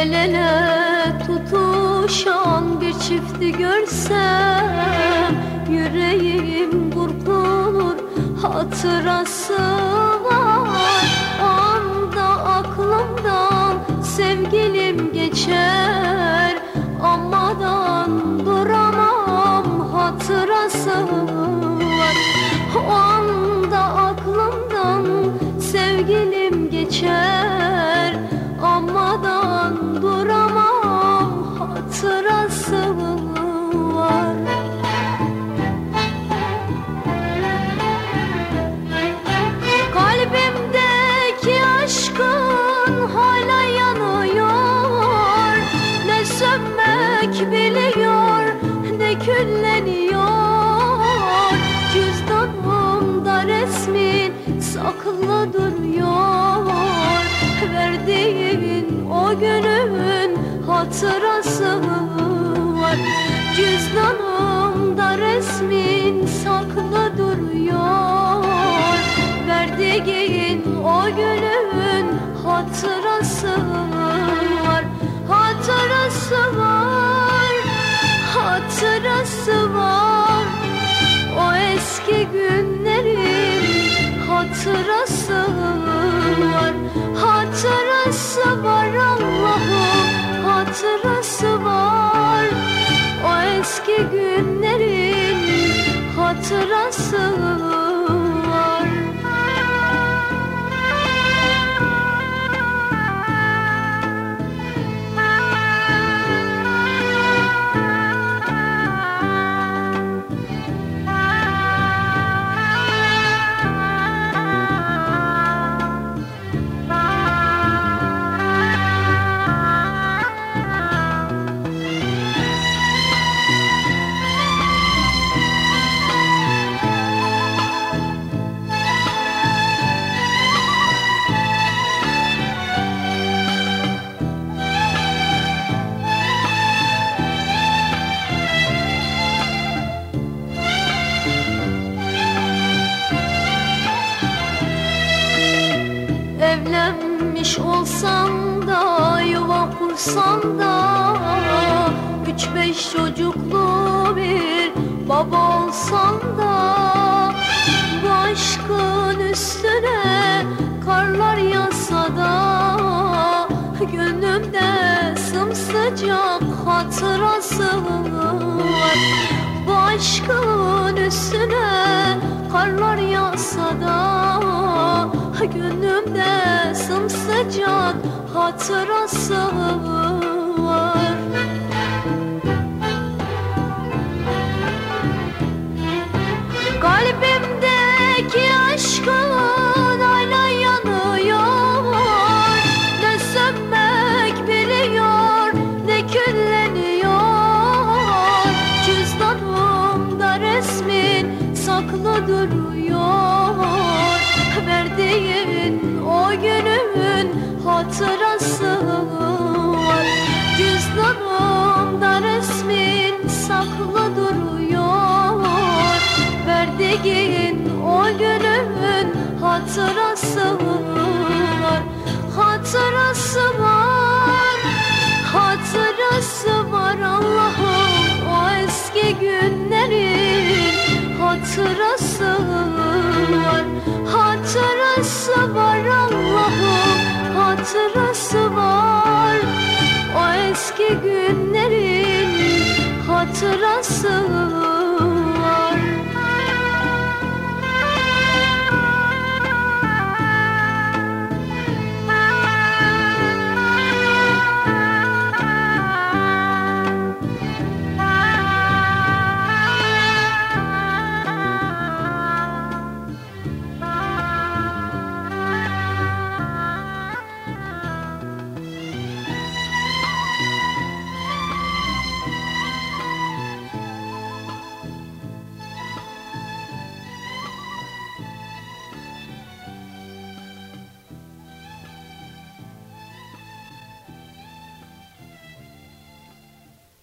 El ele tutuşan bir çifti görsem Yüreğim burkulur hatırası var. Anda aklımdan sevgilim geçer Amadan duramam hatırası var. Anda aklımdan sevgilim geçer sönmek biliyor ne külleniyor? Cüzdanımda resmin saklı duruyor. Verdiğin o günün hatırası var. Cüzdanımda resmin saklı duruyor. Verdiğin o günün hatırası hatırası var. Hatırası var Allah'ım, hatırası var. O eski günlerin hatırası var Evlenmiş olsam da yuva kursam da Üç beş çocuklu bir baba olsam da Bu aşkın üstüne karlar yağsa da Gönlümde sımsıcak hatırası var Bu aşkın üstüne karlar yağsa da Gönlümde sımsıcak hatırası var. Kalbimdeki aşkın hala yanıyor. Ne sönmek biliyor ne külleniyor. Cüzdanımda resmin saklı duruyor Verdiğin o günün hatırası var. Cüzdanımda resmin saklı duruyor. Verdiğin o günün hatırası var. Hatırası var Hatırası var Allah'ım o eski günlerin hatırası hatırası